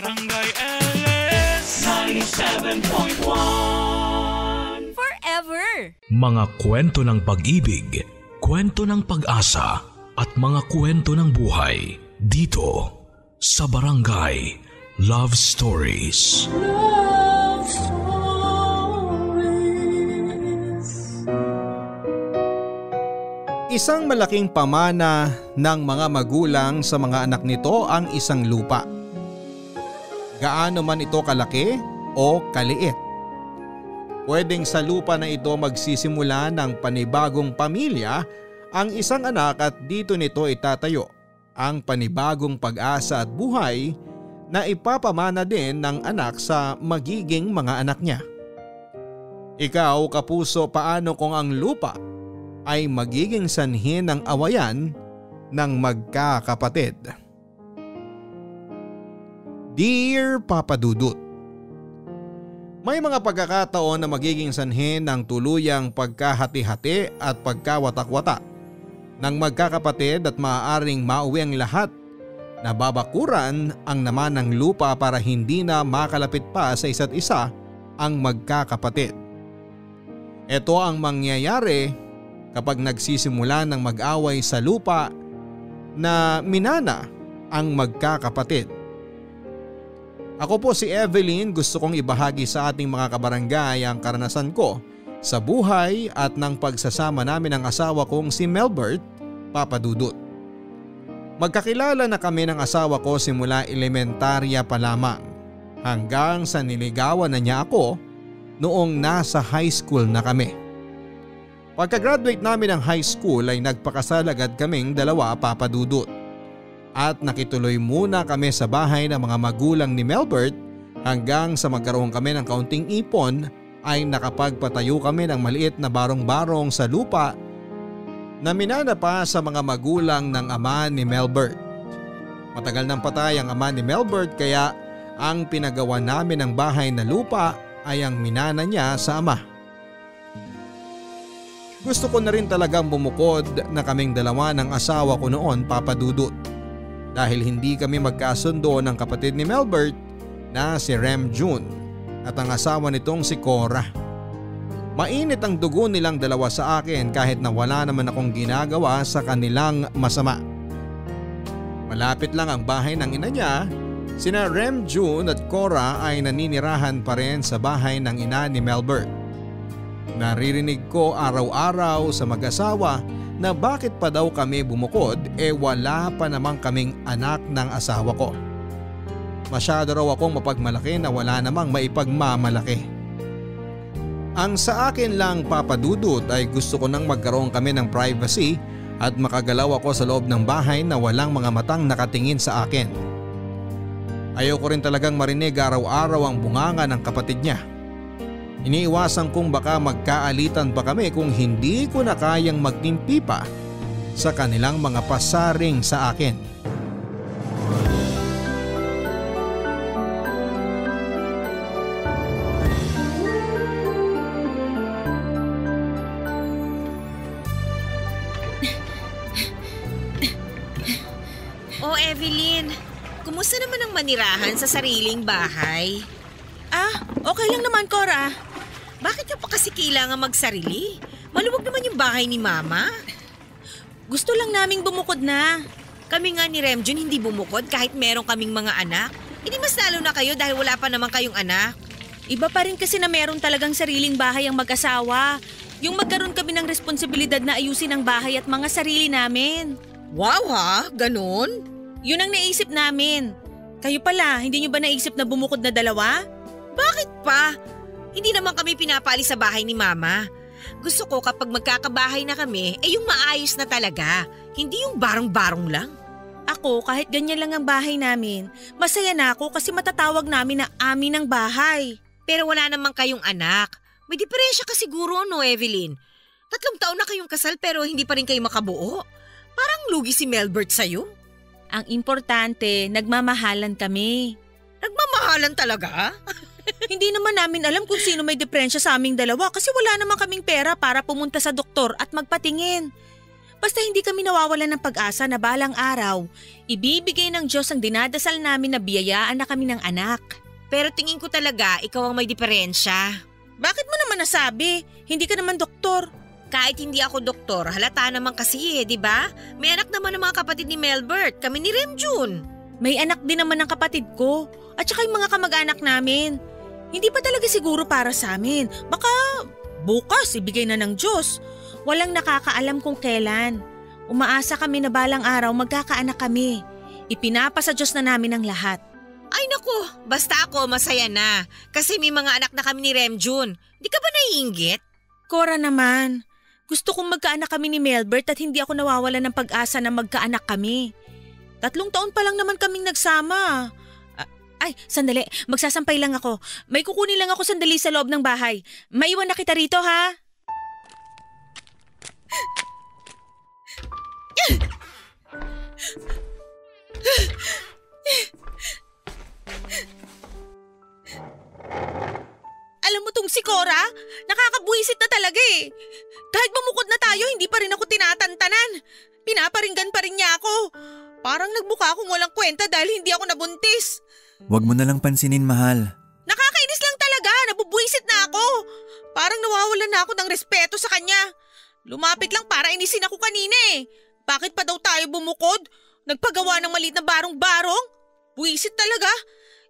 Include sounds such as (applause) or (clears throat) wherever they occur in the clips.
Barangay LS 97.1 Forever! Mga kwento ng pag-ibig, kwento ng pag-asa at mga kwento ng buhay dito sa Barangay Love Stories. Love Stories. Isang malaking pamana ng mga magulang sa mga anak nito ang isang lupa. Gaano man ito kalaki o kaliit. Pwedeng sa lupa na ito magsisimula ng panibagong pamilya ang isang anak at dito nito itatayo ang panibagong pag-asa at buhay na ipapamana din ng anak sa magiging mga anak niya. Ikaw kapuso paano kung ang lupa ay magiging sanhin ng awayan ng magkakapatid? Dear Papa Dudut May mga pagkakataon na magiging sanhin ng tuluyang pagkahati-hati at pagkawatak-wata ng magkakapatid at maaaring mauwi ang lahat na babakuran ang naman ng lupa para hindi na makalapit pa sa isa't isa ang magkakapatid. Ito ang mangyayari kapag nagsisimula ng mag-away sa lupa na minana ang magkakapatid. Ako po si Evelyn gusto kong ibahagi sa ating mga kabarangay ang karanasan ko sa buhay at ng pagsasama namin ng asawa kong si Melbert Papadudut. Magkakilala na kami ng asawa ko simula elementarya pa lamang hanggang sa niligawan na niya ako noong nasa high school na kami. Pagka-graduate namin ng high school ay nagpakasal agad kaming dalawa papadudot. At nakituloy muna kami sa bahay ng mga magulang ni Melbert hanggang sa magkaroon kami ng kaunting ipon ay nakapagpatayo kami ng maliit na barong-barong sa lupa na minana pa sa mga magulang ng ama ni Melbert. Matagal nang patay ang ama ni Melbert kaya ang pinagawa namin ng bahay na lupa ay ang minana niya sa ama. Gusto ko na rin talagang bumukod na kaming dalawa ng asawa ko noon papadudot. Dahil hindi kami magkasundo ng kapatid ni Melbert na si Rem June at ang asawa nitong si Cora. Mainit ang dugo nilang dalawa sa akin kahit na wala naman akong ginagawa sa kanilang masama. Malapit lang ang bahay ng ina niya, sina Rem June at Cora ay naninirahan pa rin sa bahay ng ina ni Melbert. Naririnig ko araw-araw sa mag-asawa na bakit pa daw kami bumukod e eh wala pa namang kaming anak ng asawa ko. Masyado raw akong mapagmalaki na wala namang maipagmamalaki. Ang sa akin lang papadudot ay gusto ko nang magkaroon kami ng privacy at makagalaw ako sa loob ng bahay na walang mga matang nakatingin sa akin. Ayaw ko rin talagang marinig araw-araw ang bunganga ng kapatid niya. Iniiwasan kong baka magkaalitan pa kami kung hindi ko na kayang magtimpi pa sa kanilang mga pasaring sa akin. Oh, Evelyn. Kumusta naman ang manirahan sa sariling bahay? Ah, okay lang naman, Cora. Bakit nyo pa kasi kailangan magsarili? Maluwag naman yung bahay ni Mama. Gusto lang naming bumukod na. Kami nga ni Remjun hindi bumukod kahit meron kaming mga anak. Hindi mas lalo na kayo dahil wala pa naman kayong anak. Iba pa rin kasi na meron talagang sariling bahay ang mag-asawa. Yung magkaroon kami ng responsibilidad na ayusin ang bahay at mga sarili namin. Wow ha? Ganon? Yun ang naisip namin. Kayo pala, hindi nyo ba naisip na bumukod na dalawa? Bakit pa? Hindi naman kami pinapali sa bahay ni Mama. Gusto ko kapag magkakabahay na kami, eh yung maayos na talaga. Hindi yung barong-barong lang. Ako, kahit ganyan lang ang bahay namin, masaya na ako kasi matatawag namin na amin ang bahay. Pero wala naman kayong anak. May diferensya ka siguro, no, Evelyn? Tatlong taon na kayong kasal pero hindi pa rin kayo makabuo. Parang lugi si Melbert sa'yo. Ang importante, nagmamahalan kami. Nagmamahalan talaga? (laughs) Hindi naman namin alam kung sino may depresya sa aming dalawa kasi wala naman kaming pera para pumunta sa doktor at magpatingin. Basta hindi kami nawawalan ng pag-asa na balang araw, ibibigay ng Diyos ang dinadasal namin na biyayaan na kami ng anak. Pero tingin ko talaga ikaw ang may diferensya. Bakit mo naman nasabi? Hindi ka naman doktor. Kahit hindi ako doktor, halata naman kasi eh, di ba? May anak naman ng mga kapatid ni Melbert, kami ni Remjun. May anak din naman ng kapatid ko at saka yung mga kamag-anak namin. Hindi pa talaga siguro para sa amin. Baka bukas ibigay na ng Diyos. Walang nakakaalam kung kailan. Umaasa kami na balang araw magkakaanak kami. Ipinapasa Diyos na namin ang lahat. Ay naku, basta ako masaya na. Kasi may mga anak na kami ni Remjun. Di ka ba naiinggit? Cora naman, gusto kong magkaanak kami ni Melbert at hindi ako nawawala ng pag-asa na magkaanak kami. Tatlong taon pa lang naman kaming nagsama. Ay, sandali. Magsasampay lang ako. May kukunin lang ako sandali sa loob ng bahay. Maiwan na kita rito, ha? Alam mo tong si Cora? Nakakabuisit na talaga eh. Kahit bumukod na tayo, hindi pa rin ako tinatantanan. Pinaparinggan pa rin niya ako. Parang nagbuka akong walang kwenta dahil hindi ako nabuntis. Huwag mo na lang pansinin, mahal. Nakakainis lang talaga, nabubuisit na ako. Parang nawawalan na ako ng respeto sa kanya. Lumapit lang para inisin ako kanina eh. Bakit pa daw tayo bumukod? Nagpagawa ng maliit na barong-barong? Buisit talaga.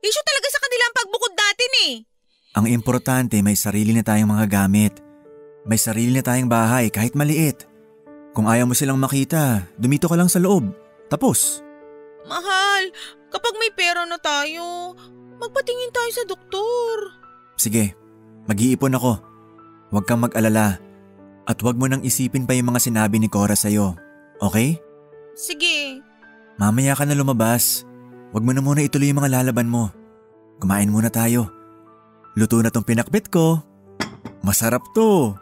Issue talaga sa kanila ang pagbukod natin eh. Ang importante may sarili na tayong mga gamit. May sarili na tayong bahay kahit maliit. Kung ayaw mo silang makita, dumito ka lang sa loob. Tapos. Mahal, kapag may pera na tayo, magpatingin tayo sa doktor. Sige, mag-iipon ako. Huwag kang mag-alala. At huwag mo nang isipin pa yung mga sinabi ni Cora sa'yo. Okay? Sige. Mamaya ka na lumabas. Huwag mo na muna ituloy yung mga lalaban mo. Kumain muna tayo. Luto na tong pinakbit ko. Masarap to.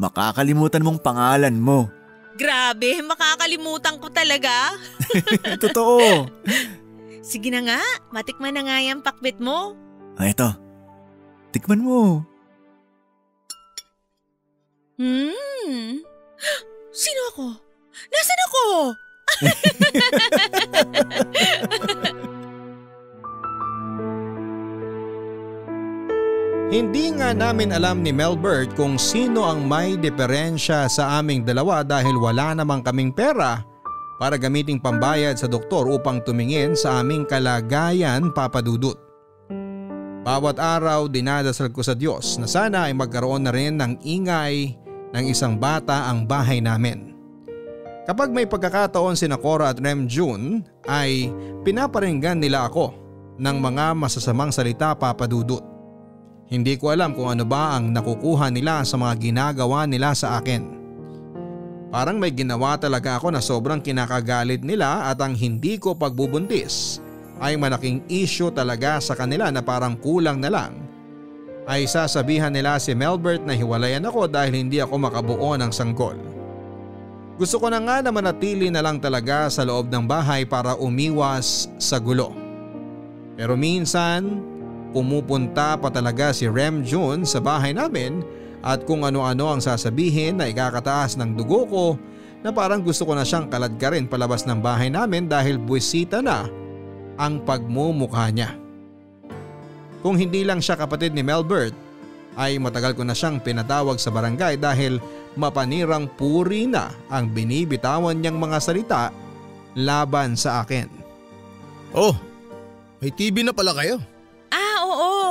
Makakalimutan mong pangalan mo. Grabe, makakalimutan ko talaga. (laughs) Totoo. Sige na nga, matikman na nga yung pakbit mo. Ah, eto. Tikman mo. Hmm. (gasps) Sino ako? Nasaan ako? (laughs) Hindi nga namin alam ni Melbert kung sino ang may diferensya sa aming dalawa dahil wala namang kaming pera para gamiting pambayad sa doktor upang tumingin sa aming kalagayan papadudot. Bawat araw dinadasal ko sa Diyos na sana ay magkaroon na rin ng ingay ng isang bata ang bahay namin. Kapag may pagkakataon si Cora at Rem June ay pinaparinggan nila ako ng mga masasamang salita papadudot. Hindi ko alam kung ano ba ang nakukuha nila sa mga ginagawa nila sa akin. Parang may ginawa talaga ako na sobrang kinakagalit nila at ang hindi ko pagbubuntis ay malaking issue talaga sa kanila na parang kulang na lang. Ay sasabihan nila si Melbert na hiwalayan ako dahil hindi ako makabuo ng sanggol. Gusto ko na nga na manatili na lang talaga sa loob ng bahay para umiwas sa gulo. Pero minsan pumupunta pa talaga si Rem June sa bahay namin at kung ano-ano ang sasabihin na ikakataas ng dugo ko na parang gusto ko na siyang kaladkarin palabas ng bahay namin dahil buwisita na ang pagmumukha niya. Kung hindi lang siya kapatid ni Melbert ay matagal ko na siyang pinatawag sa barangay dahil mapanirang puri na ang binibitawan niyang mga salita laban sa akin. Oh, may TV na pala kayo.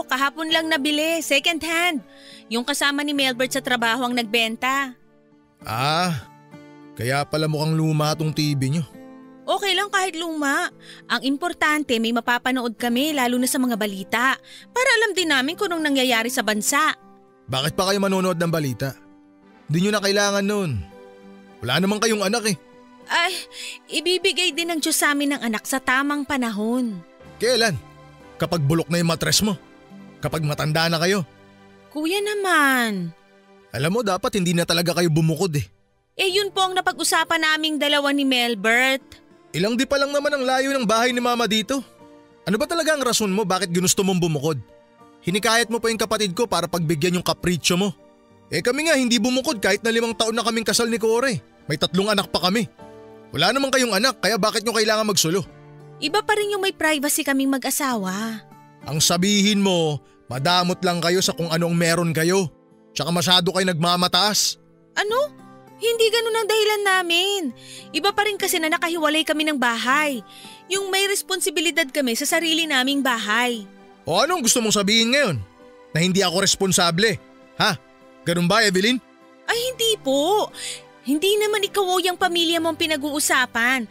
Oo. Kahapon lang nabili. Second hand. Yung kasama ni Melbert sa trabaho ang nagbenta. Ah, kaya pala mukhang luma tong TV nyo. Okay lang kahit luma. Ang importante may mapapanood kami lalo na sa mga balita. Para alam din namin kung anong nangyayari sa bansa. Bakit pa kayo manonood ng balita? Hindi nyo na kailangan nun. Wala naman kayong anak eh. Ay, ibibigay din ng Diyos sa amin ng anak sa tamang panahon. Kailan? Kapag bulok na yung matres mo? Kapag matanda na kayo? Kuya naman. Alam mo dapat hindi na talaga kayo bumukod eh. Eh yun po ang napag-usapan naming dalawa ni Melbert. Ilang di pa lang naman ang layo ng bahay ni mama dito. Ano ba talaga ang rason mo bakit ginusto mong bumukod? Hinikayat mo pa yung kapatid ko para pagbigyan yung kapritsyo mo. Eh kami nga hindi bumukod kahit na limang taon na kaming kasal ni Kore. May tatlong anak pa kami. Wala naman kayong anak kaya bakit nyo kailangan magsulo? Iba pa rin yung may privacy kaming mag-asawa. Ang sabihin mo, madamot lang kayo sa kung anong meron kayo. Tsaka masyado kayo nagmamataas. Ano? Hindi ganun ang dahilan namin. Iba pa rin kasi na nakahiwalay kami ng bahay. Yung may responsibilidad kami sa sarili naming bahay. O anong gusto mong sabihin ngayon? Na hindi ako responsable? Ha? Ganun ba, Evelyn? Ay hindi po. Hindi naman ikaw o yung pamilya mo ang pinag-uusapan.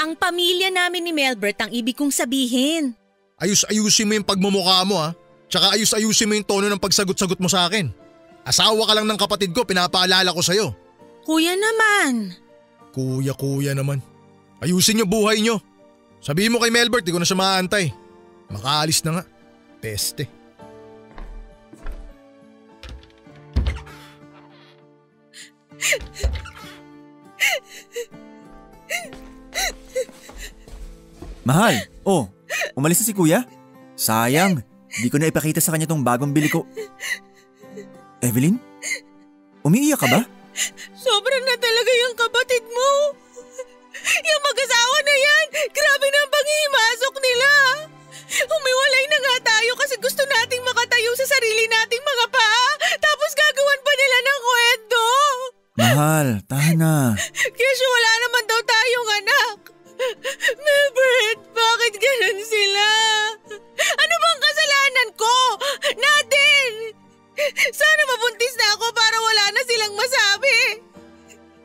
Ang pamilya namin ni Melbert ang ibig kong sabihin. Ayus-ayusin mo yung pagmumukha mo ha. Tsaka ayus-ayusin mo yung tono ng pagsagot-sagot mo sa akin. Asawa ka lang ng kapatid ko, pinapaalala ko sa'yo. Kuya naman. Kuya-kuya naman. Ayusin niyo buhay niyo. Sabihin mo kay Melbert, di ko na siya maaantay. Makaalis na nga. Peste. Mahal, oh, umalis na si kuya? Sayang, di ko na ipakita sa kanya tong bagong bili ko. Evelyn? Umiiyak ka ba? Sobrang na talaga yung kapatid mo. Yung mag-asawa na yan, grabe na ang panghihimasok nila. Humiwalay na nga tayo kasi gusto nating makatayo sa sarili nating mga paa. Tapos gagawan pa nila ng kwento. Mahal, tahan na. Kasi wala naman daw tayong anak. Melbert, bakit ganun sila? Ano bang kasalanan ko? Natin! Sana mabuntis na ako para wala na silang masabi.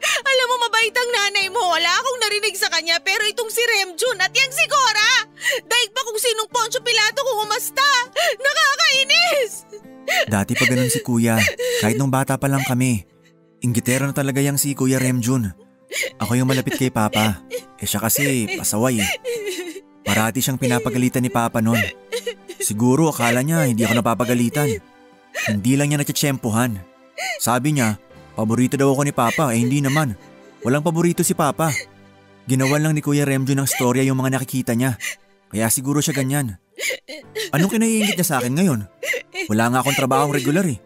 Alam mo, mabait ang nanay mo. Wala akong narinig sa kanya pero itong si Remjun at yang si Cora. Daig pa kung sinong Poncho Pilato kung umasta. Nakakainis! Dati pa ganun si kuya, kahit nung bata pa lang kami. Inggitero na talaga yang si Kuya Remjun. Ako yung malapit kay Papa. Eh siya kasi pasaway eh. Parati siyang pinapagalitan ni Papa noon. Siguro akala niya hindi ako napapagalitan. Hindi lang niya natsyempohan. Sabi niya, paborito daw ako ni Papa eh hindi naman. Walang paborito si Papa. Ginawan lang ni Kuya Remjun ng storya yung mga nakikita niya. Kaya siguro siya ganyan. Anong kinaiingit niya sa akin ngayon? Wala nga akong trabahong regular eh.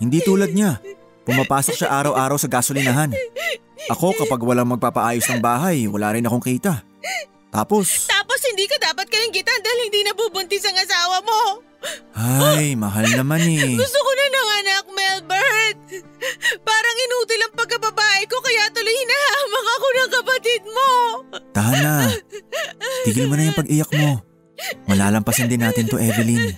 Hindi tulad niya. Pumapasok siya araw-araw sa gasolinahan. Ako kapag walang magpapaayos ng bahay, wala rin akong kita. Tapos, Tapos hindi ka dapat kainggitan dahil hindi nabubuntis ang asawa mo. ay, mahal naman eh. (laughs) Gusto ko na ng anak, Melbert. Parang inutil ang pagkababae ko kaya tuloy hinahamang ako ng kapatid mo. Tahan na. Tigil mo na yung pag-iyak mo. Malalampasan din natin to, Evelyn.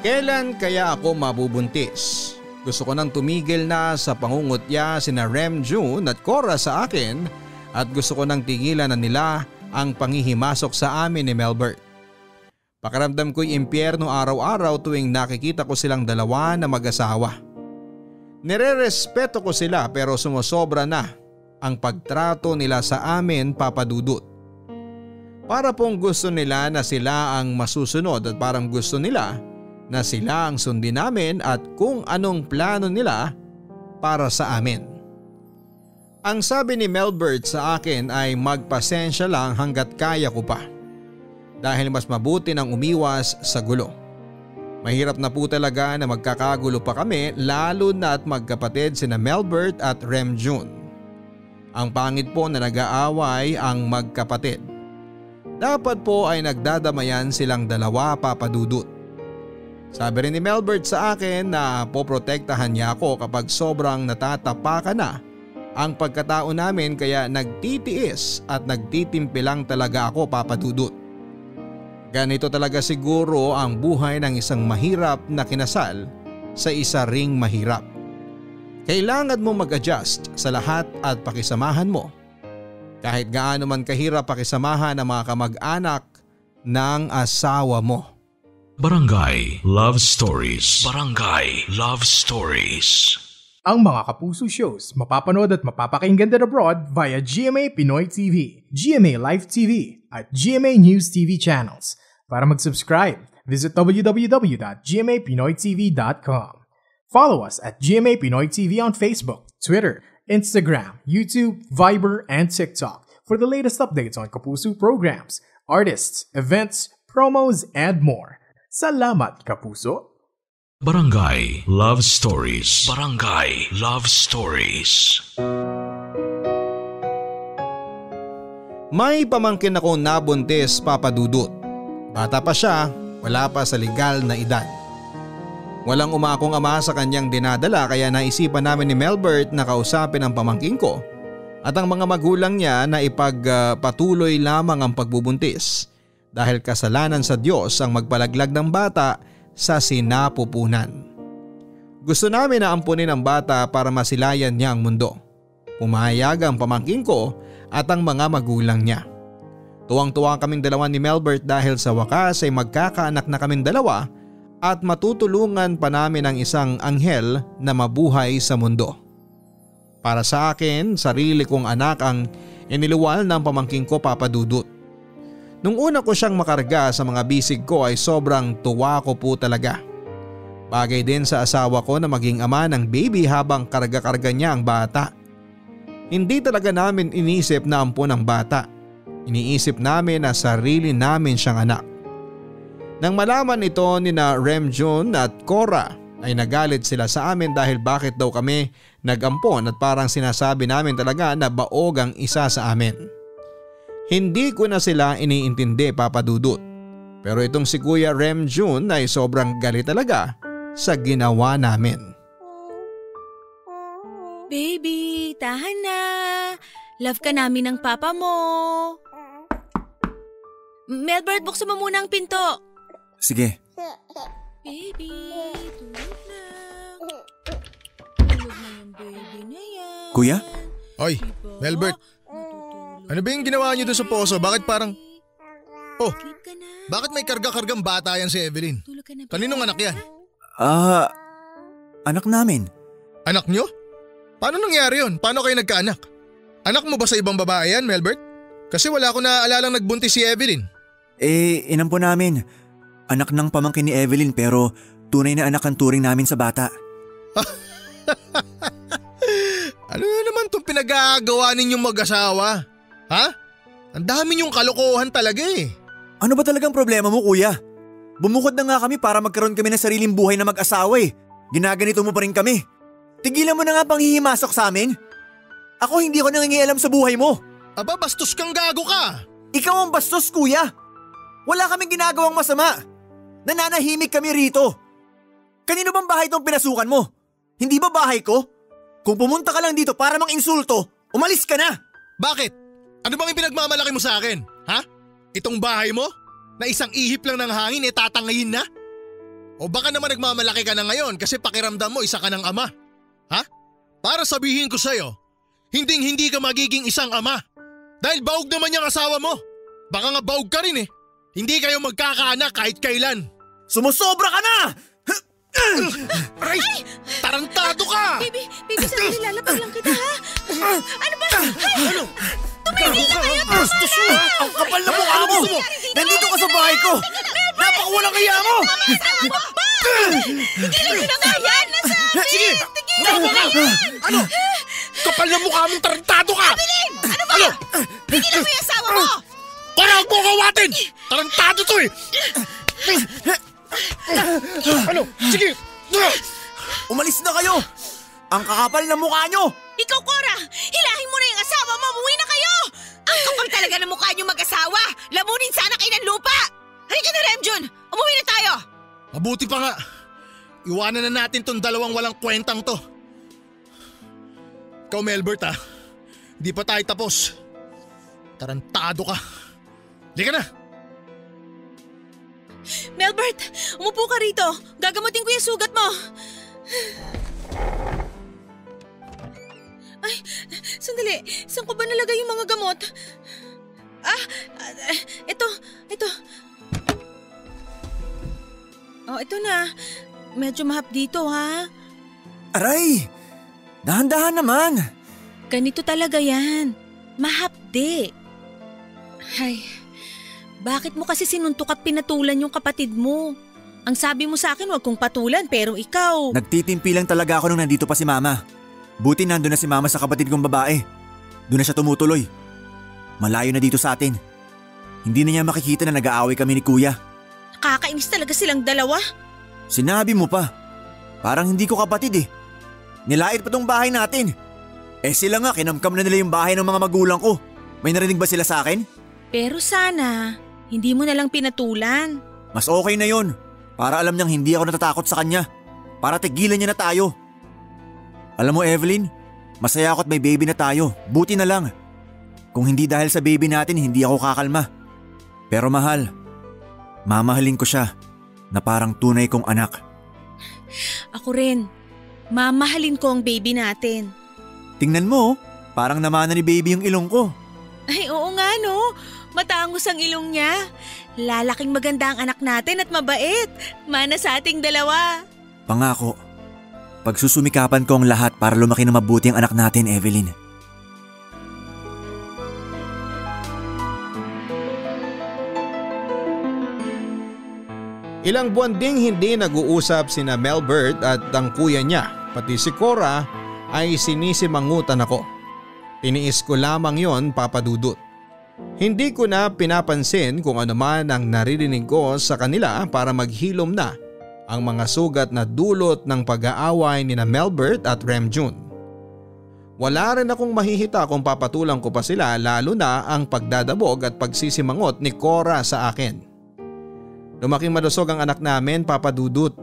Kailan kaya ako mabubuntis? Gusto ko nang tumigil na sa pangungutya sina Rem June at Cora sa akin at gusto ko nang tigilan na nila ang pangihimasok sa amin ni Melbert. Pakaramdam ko'y impyerno araw-araw tuwing nakikita ko silang dalawa na mag-asawa. Nire-respeto ko sila pero sumusobra na ang pagtrato nila sa amin papadudot. Para pong gusto nila na sila ang masusunod at parang gusto nila na sila ang sundin namin at kung anong plano nila para sa amin. Ang sabi ni Melbert sa akin ay magpasensya lang hanggat kaya ko pa. Dahil mas mabuti nang umiwas sa gulo. Mahirap na po talaga na magkakagulo pa kami lalo na at magkapatid sina Melbert at Rem June. Ang pangit po na nag-aaway ang magkapatid. Dapat po ay nagdadamayan silang dalawa papadudot. Sabi rin ni Melbert sa akin na poprotektahan niya ako kapag sobrang natatapakan na ang pagkatao namin kaya nagtitiis at nagtitimpi lang talaga ako papadudot. Ganito talaga siguro ang buhay ng isang mahirap na kinasal sa isa ring mahirap. Kailangan mo mag-adjust sa lahat at pakisamahan mo. Kahit gaano man kahirap pakisamahan ang mga kamag-anak ng asawa mo. Barangay Love Stories. Barangay Love Stories. Ang mga Kapuso shows mapapanood at mapapakinggan din abroad via GMA Pinoy TV, GMA Live TV, at GMA News TV channels. Para mag-subscribe, visit www.gmapinoytv.com. Follow us at GMA Pinoy TV on Facebook, Twitter, Instagram, YouTube, Viber, and TikTok for the latest updates on Kapuso programs, artists, events, promos, and more. Salamat, Kapuso! Barangay Love Stories. Barangay Love Stories. May pamangkin ako nabuntis papadudot. Bata pa siya, wala pa sa legal na edad. Walang umakong ama sa kanyang dinadala kaya naisipan namin ni Melbert na kausapin ang pamangkin ko at ang mga magulang niya na ipagpatuloy lamang ang pagbubuntis dahil kasalanan sa Diyos ang magpalaglag ng bata sa sinapupunan. Gusto namin na ampunin ang bata para masilayan niya ang mundo. Pumayag ang pamangkin ko at ang mga magulang niya. Tuwang-tuwa kaming dalawa ni Melbert dahil sa wakas ay magkakaanak na kaming dalawa at matutulungan pa namin ang isang anghel na mabuhay sa mundo. Para sa akin, sarili kong anak ang iniluwal ng pamangking ko papadudot. Nung una ko siyang makarga sa mga bisig ko ay sobrang tuwa ko po talaga. Bagay din sa asawa ko na maging ama ng baby habang karga-karga niya ang bata. Hindi talaga namin inisip na ampon ang bata. Iniisip namin na sarili namin siyang anak. Nang malaman ito ni na Rem Jun at Cora ay nagalit sila sa amin dahil bakit daw kami nagampon at parang sinasabi namin talaga na baog ang isa sa amin. Hindi ko na sila iniintindi papadudot. Pero itong si Kuya Rem Jun ay sobrang galit talaga sa ginawa namin. Baby, tahan na. Love ka namin ng papa mo. Melbert, buksan mo muna ang pinto. Sige, Baby, tulog na. Tulog na yung baby na yan. Kuya? Oy, Diba? Melbert, ano ba yung ginawa niyo doon sa poso? Bakit parang... Oh, bakit may karga-kargang bata yan si Evelyn? Kaninong anak yan? ah, anak namin. Anak nyo? Paano nangyari yun? Paano kayo nagkaanak? Anak mo ba sa ibang babae yan, Melbert? Kasi wala ko naaalalang nagbuntis si Evelyn. Eh, inampo namin. Anak ng pamangkin ni Evelyn pero tunay na anak ang turing namin sa bata. (laughs) Ano na naman itong pinag-aagawa ninyong mag-asawa? Ha? Ang dami niyong kalokohan talaga eh. Ano ba talagang problema mo kuya? Bumukod na nga kami para magkaroon kami ng sariling buhay na mag-asawa eh. Ginaganito mo pa rin kami. Tigilan mo na nga panghihimasok sa amin. Ako hindi ko nangingialam sa buhay mo. Aba, bastos kang gago ka. Ikaw ang bastos kuya. Wala kaming ginagawang masama. Nananahimik kami rito. Kanino bang bahay itong pinasukan mo? Hindi ba bahay ko? Kung pumunta ka lang dito para mang insulto, umalis ka na! Bakit? Ano bang pinagmamalaki mo sa akin? Ha? Itong bahay mo? Na isang ihip lang ng hangin eh tatangayin na? O baka naman nagmamalaki ka na ngayon kasi pakiramdam mo isa ka ng ama? Ha? Para sabihin ko sa'yo, hinding hindi ka magiging isang ama. Dahil baog naman yung asawa mo. Baka nga baog ka rin eh. Hindi kayo magkakaanak kahit kailan. Sumusobra ka na! (clears throat) Aray! Tarantado ka! Baby, baby, sandali lalapag lang kita ha. (clears throat) Ano ba? Ano? Tumigil na kayo! Bastos mo! Ang kapal na mukha mo! Nandito ka sa bahay ko! Napakawalang kaya mo! Tigil na nga yan! Nasa Sige! Ano? Kapal na mukha mong tarantado ka! Ano ba? Ano? Tigil mo yung asawa mo! Para mo kawatin! Tarantado to eh! Ano? Sige! Umalis na kayo! Ang kakapal na mukha nyo! Ikaw, Cora! Talaga ng mukha niyo mag-asawa! Lamunin sana kayo ng lupa! Halika na, Remjun! Umuwi na tayo! Mabuti pa nga. Iwanan na natin tong dalawang walang kwentang to. Ikaw, Melbert ha. Di pa tayo tapos. Tarantado ka. Halika na! Melbert, umupo ka rito. Gagamutin ko yung sugat mo. Ay, sandali. Saan ko ba nalagay yung mga gamot? Ah, ah, ito, ito. Oh, ito na. Medyo mahap dito, ha? Aray! Dahan-dahan naman! Ganito talaga yan. Mahapde. Ay, bakit mo kasi sinuntok at pinatulan yung kapatid mo? Ang sabi mo sa akin, wag kong patulan, pero ikaw... Nagtitimpi lang talaga ako nung nandito pa si mama. Buti nandun na si mama sa kapatid kong babae. Doon na siya tumutuloy. Malayo na dito sa atin. Hindi na niya makikita na nag-aaway kami ni kuya. Nakakainis talaga silang dalawa. Sinabi mo pa. Parang hindi ko kapatid eh. Nilait pa tong bahay natin. Eh sila nga, kinamkam na nila yung bahay ng mga magulang ko. May narinig ba sila sa akin? Pero sana, hindi mo na lang pinatulan. Mas okay na yon. Para alam niyang hindi ako natatakot sa kanya. Para tigilan niya na tayo. Alam mo Evelyn, masaya ako at may baby na tayo. Buti na lang. Kung hindi dahil sa baby natin, hindi ako kakalma. Pero mahal, mamahalin ko siya na parang tunay kong anak. Ako rin. Mamahalin ko ang baby natin. Tingnan mo, parang namana ni baby yung ilong ko. Ay, oo nga no. Matangos ang ilong niya. Lalaking maganda ang anak natin at mabait. Mana sa ating dalawa. Pangako, pagsusumikapan ko ang lahat para lumaki na mabuti ang anak natin, Evelyn. Ilang buwan ding hindi nag-uusap sina Melbert at ang kuya niya, pati si Cora ay sinisimangutan ako. Tiniis ko lamang yon papadudot. Hindi ko na pinapansin kung ano man ang naririnig ko sa kanila para maghilom na ang mga sugat na dulot ng pag-aaway ni na Melbert at Remjun. Wala rin akong mahihita kung papatulang ko pa sila lalo na ang pagdadabog at pagsisimangot ni Cora sa akin. Lumaking malusog ang anak namin papadudot.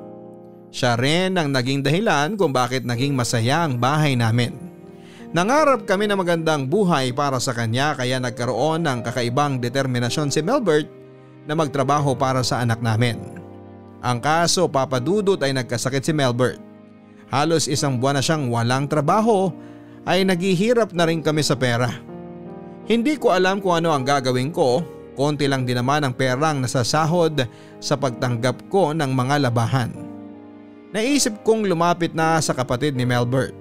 Siya rin ang naging dahilan kung bakit naging masaya ang bahay namin. Nangarap kami na magandang buhay para sa kanya kaya nagkaroon ng kakaibang determinasyon si Melbert na magtrabaho para sa anak namin. Ang kaso papadudot ay nagkasakit si Melbert. Halos isang buwan na siyang walang trabaho ay naghihirap na rin kami sa pera. Hindi ko alam kung ano ang gagawin ko Konti lang din naman ang perang nasasahod sa pagtanggap ko ng mga labahan. Naisip kong lumapit na sa kapatid ni Melbert.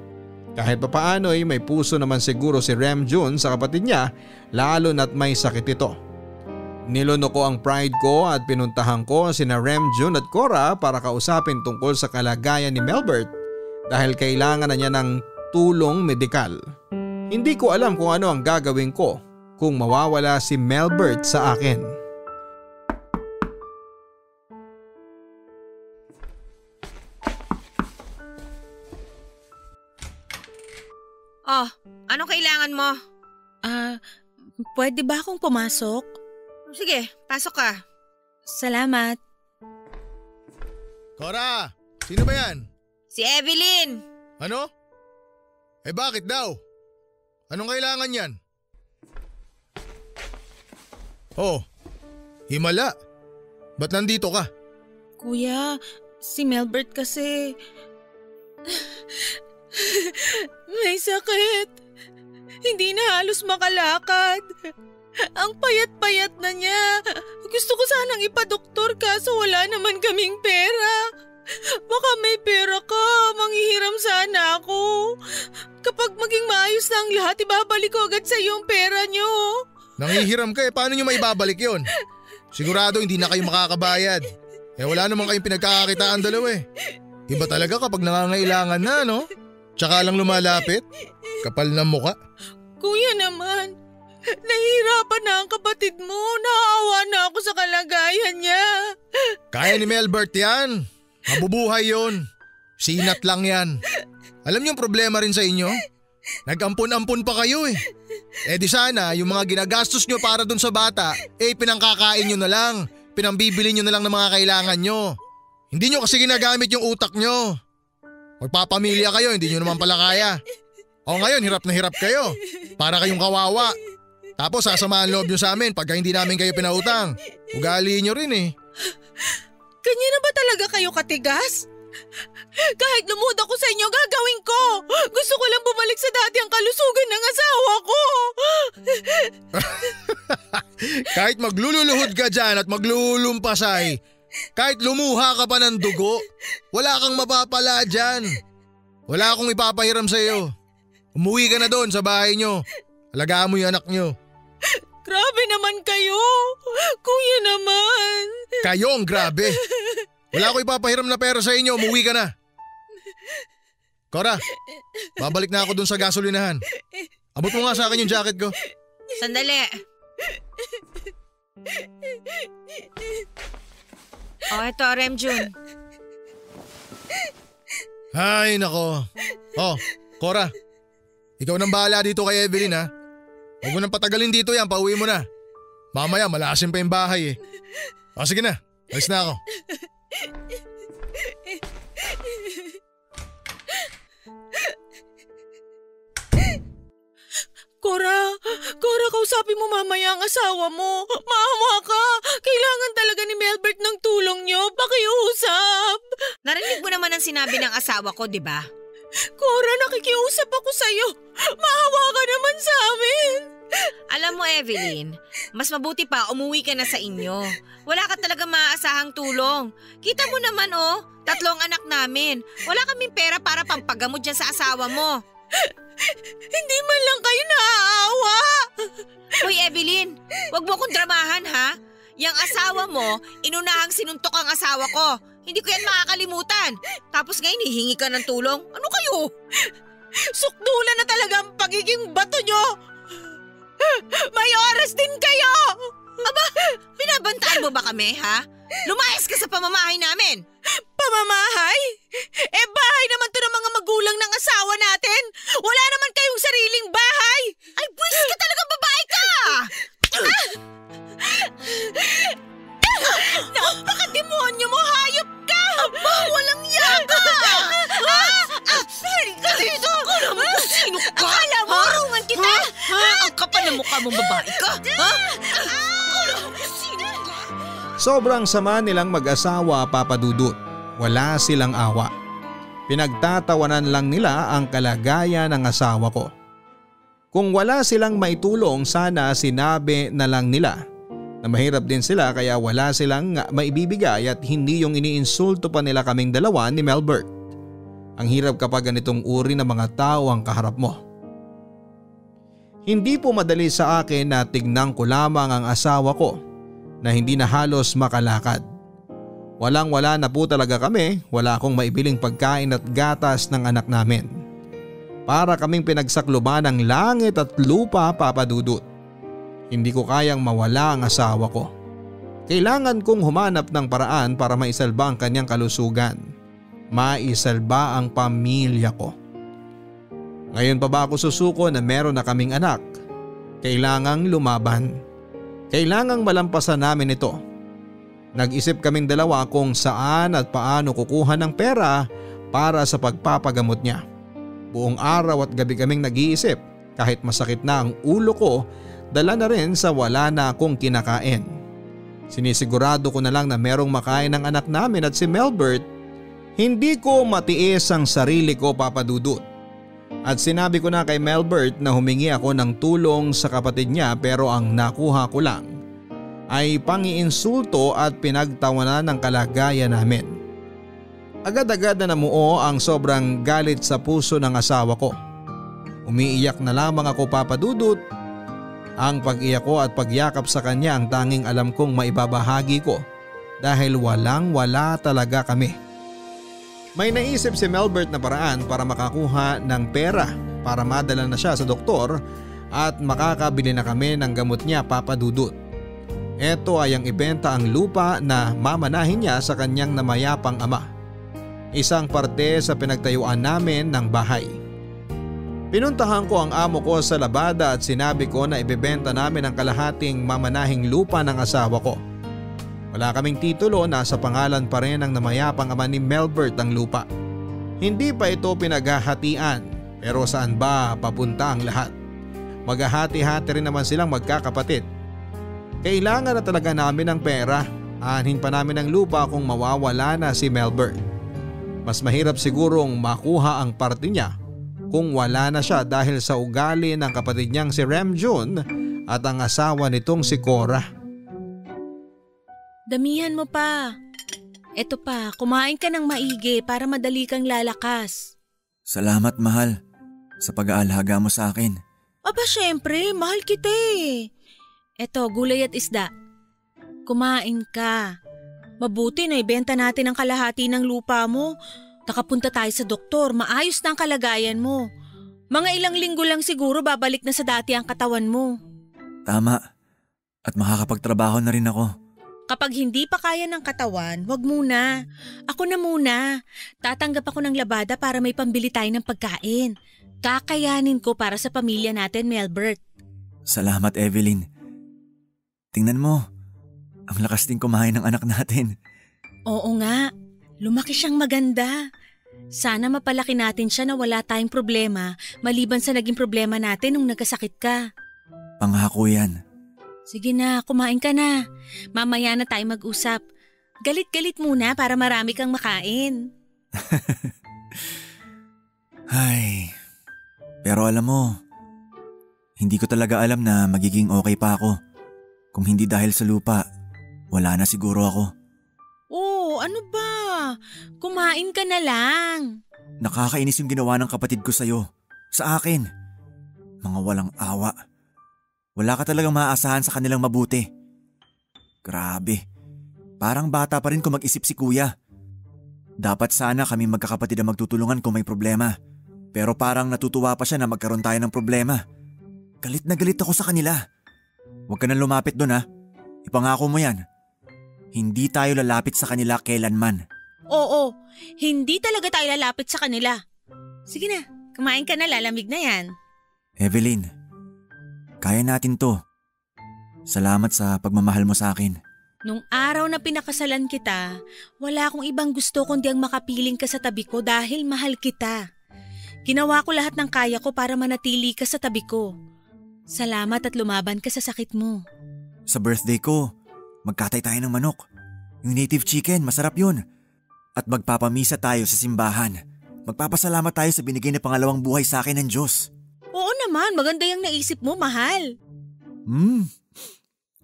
Kahit papaano ay may puso naman siguro si Rem Jun sa kapatid niya lalo na't may sakit ito. Niluno ko ang pride ko at pinuntahan ko sina Rem Jun at Cora para kausapin tungkol sa kalagayan ni Melbert dahil kailangan na niya ng tulong medikal. Hindi ko alam kung ano ang gagawin ko kung mawawala si Melbert sa akin. Oh, anong kailangan mo? Ah, pwede ba akong pumasok? Sige, pasok ka. Salamat. Cora, sino ba yan? Si Evelyn! Ano? Eh bakit daw? Anong kailangan yan? Oh, himala. Ba't nandito ka? Kuya, si Melbert kasi... May sakit. Hindi na halos makalakad. Ang payat-payat na niya. Gusto ko sanang ipadoktor kaso wala naman kaming pera. Baka may pera ka, manghihiram sana ako. Kapag maging maayos na ang lahat, ibabalik ko agad sa iyo ang pera niyo. Nanghihiram ka eh, paano nyo maibabalik yon? Sigurado hindi na kayo makakabayad. Eh wala naman kayong pinagkakakitaan dalawa eh. Iba talaga kapag nangangailangan na, no? Tsaka lang lumalapit. Kapal ng muka. Kuya naman, nahihirapan na ang kapatid mo. Naawa na ako sa kalagayan niya. Kaya ni Melbert yan. Mabubuhay yon. Sinat lang yan. Alam niyo yung problema rin sa inyo? Nag-ampon-ampon pa kayo eh. Eh di sana yung mga ginagastos nyo para dun sa bata, eh pinangkakain nyo na lang. Pinambibili nyo na lang ng mga kailangan nyo. Hindi nyo kasi ginagamit yung utak nyo. Magpapamilya kayo, hindi nyo naman pala kaya. O ngayon, hirap na hirap kayo. Para kayong kawawa. Tapos sasamahan loob nyo sa amin pagka hindi namin kayo pinautang. Ugali nyo rin eh. Kanya na ba talaga kayo katigas? Kahit lumuda ko sa inyo, gagawin ko! Gusto ko lang bumalik sa dati ang kalusugan ng asawa ko! (laughs) Kahit maglululuhod ka dyan at maglulumpasay, kahit lumuha ka pa ng dugo, wala kang mapapala dyan. Wala akong ipapahiram sa iyo. Umuwi ka na doon sa bahay nyo. Alagaan mo yung anak nyo. Grabe naman kayo! Kuya naman! Kayo ang grabe. (laughs) Wala ko ipapahiram na pera sa inyo. Umuwi ka na. Cora, babalik na ako doon sa gasolinahan. Abot mo nga sa akin yung jacket ko. Sandali. Oh, eto, Remjun. Ay, nako. Oh, Cora. Ikaw nang bahala dito kay Evelyn ha. Huwag mo nang patagalin dito yan, pauwi mo na. Mamaya malasin pa yung bahay eh. O sige na, alis na ako. Cora, Cora, kausapin mo mamaya ang asawa mo. Maawa ka. Kailangan talaga ni Melbert ng tulong niyo. Pakiusap. Narinig mo naman ang sinabi ng asawa ko, di ba? Cora, nakikiusap ako sa'yo. Maawa ka naman sa amin. Alam mo, Evelyn, mas mabuti pa umuwi ka na sa inyo. Wala ka talaga maaasahang tulong. Kita mo naman oh, tatlong anak namin. Wala kaming pera para pampagamot dyan sa asawa mo. Hindi man lang kayo naaawa. Hoy Evelyn, wag mo akong dramahan ha. Yang asawa mo, inunahang sinuntok ang asawa ko. Hindi ko yan makakalimutan. Tapos ngayon hihingi ka ng tulong. Ano kayo? Sukdulan na talaga ang pagiging bato nyo. May oras din kayo. Aba, binabantaan mo ba kami ha? Lumayas ka sa pamamahay namin. Pamamahay? Eh bahay naman to ng mga magulang ng asawa natin. Wala naman kayong sariling bahay. Ay, buwis ka talaga babae ka! Napaka-demonyo mo, hayop! Aba, walang yaka! Ah, ah, halika dito! Akala mo kung sino ka? Akala mo, urungan kita? Ha? Ang kapal na mukha mong babae ka? Ha? Akala mo kung sino ka? Sobrang sama nilang mag-asawa papadudot. Wala silang awa. Pinagtatawanan lang nila ang kalagayan ng asawa ko. Kung wala silang maitulong sana sinabi na lang nila na mahirap din sila kaya wala silang maibibigay at hindi yung iniinsulto pa nila kaming dalawa ni Melbert. Ang hirap kapag ganitong uri ng mga tao ang kaharap mo. Hindi po madali sa akin na tignan ko lamang ang asawa ko na hindi na halos makalakad. Walang wala na po talaga kami, wala akong maibiling pagkain at gatas ng anak namin. Para kaming pinagsakluban ng langit at lupa papadudot. Hindi ko kayang mawala ang asawa ko. Kailangan kong humanap ng paraan para maisalba ang kanyang kalusugan. Maisalba ang pamilya ko. Ngayon pa ba ako susuko na meron na kaming anak? Kailangang lumaban. Kailangang malampasan namin ito. Nag-isip kaming dalawa kung saan at paano kukuha ng pera para sa pagpapagamot niya. Buong araw at gabi kaming nag-iisip kahit masakit na ang ulo ko dala na rin sa wala na akong kinakain. Sinisigurado ko na lang na merong makain ng anak namin at si Melbert. Hindi ko matiis ang sarili ko papadudot. At sinabi ko na kay Melbert na humingi ako ng tulong sa kapatid niya pero ang nakuha ko lang ay pangiinsulto at pinagtawanan ng kalagayan namin. Agad-agad na namuo ang sobrang galit sa puso ng asawa ko. Umiiyak na lamang ako papadudot. Ang pag-iyak ko at pagyakap sa kanya ang tanging alam kong maibabahagi ko dahil walang wala talaga kami. May naisip si Melbert na paraan para makakuha ng pera para madala na siya sa doktor at makakabili na kami ng gamot niya papadudot. Ito ay ang ibenta ang lupa na mamanahin niya sa kanyang namayapang ama. Isang parte sa pinagtayuan namin ng bahay. Pinuntahan ko ang amo ko sa labada at sinabi ko na ibebenta namin ang kalahating mamanahing lupa ng asawa ko. Wala kaming titulo, nasa pangalan pa rin ng namayapang ama ni Melbert ang lupa. Hindi pa ito pinaghahatian pero saan ba papunta ang lahat? Maghahati-hati rin naman silang magkakapatid. Kailangan na talaga namin ng pera. Aanhin pa namin ang lupa kung mawawala na si Melbert. Mas mahirap sigurong makuha ang parte niya kung wala na siya dahil sa ugali ng kapatid niyang si Rem Jun at ang asawa nitong si Cora. Damihan mo pa. Eto pa, kumain ka ng maigi para madali kang lalakas. Salamat mahal sa pag-aalaga mo sa akin. Aba syempre, mahal kita eh. Eto, gulay at isda. Kumain ka. Mabuti na ibenta natin ang kalahati ng lupa mo. Nakapunta tayo sa doktor, maayos na ang kalagayan mo. Mga ilang linggo lang siguro babalik na sa dati ang katawan mo. Tama. At makakapagtrabaho na rin ako. Kapag hindi pa kaya ng katawan, wag muna. Ako na muna. Tatanggap ako ng labada para may pambili tayo ng pagkain. Kakayanin ko para sa pamilya natin, Melbert. Salamat, Evelyn. Tingnan mo, ang lakas din kumain ng anak natin. Oo nga, lumaki siyang maganda. Sana mapalaki natin siya na wala tayong problema maliban sa naging problema natin nung nagkasakit ka. Pangako yan. Sige na, kumain ka na. Mamaya na tayo mag-usap. Galit-galit muna para marami kang makain. (laughs) Ay, pero alam mo, hindi ko talaga alam na magiging okay pa ako. Kung hindi dahil sa lupa, wala na siguro ako. Oh, ano ba? Kumain ka na lang. Nakakainis yung ginawa ng kapatid ko sa'yo. Sa akin. Mga walang awa. Wala ka talagang maaasahan sa kanilang mabuti. Grabe. Parang bata pa rin kung mag-isip si kuya. Dapat sana kami magkakapatid ang magtutulungan kung may problema. Pero parang natutuwa pa siya na magkaroon tayo ng problema. Galit na galit ako sa kanila. Huwag ka nang lumapit doon ha. Ipangako mo yan. Hindi tayo lalapit sa kanila kailanman. Oo, hindi talaga tayo lalapit sa kanila. Sige na, kumain ka na, lalamig na yan. Evelyn, kaya natin to. Salamat sa pagmamahal mo sa akin. Nung araw na pinakasalan kita, wala akong ibang gusto kundi ang makapiling ka sa tabi ko dahil mahal kita. Ginawa ko lahat ng kaya ko para manatili ka sa tabi ko. Salamat at lumaban ka sa sakit mo. Sa birthday ko, magkatay tayo ng manok. Yung native chicken, masarap yun. At magpapamisa tayo sa simbahan. Magpapasalamat tayo sa binigay na pangalawang buhay sa akin ng Diyos. Oo naman, maganda yung naisip mo, mahal. Hmm,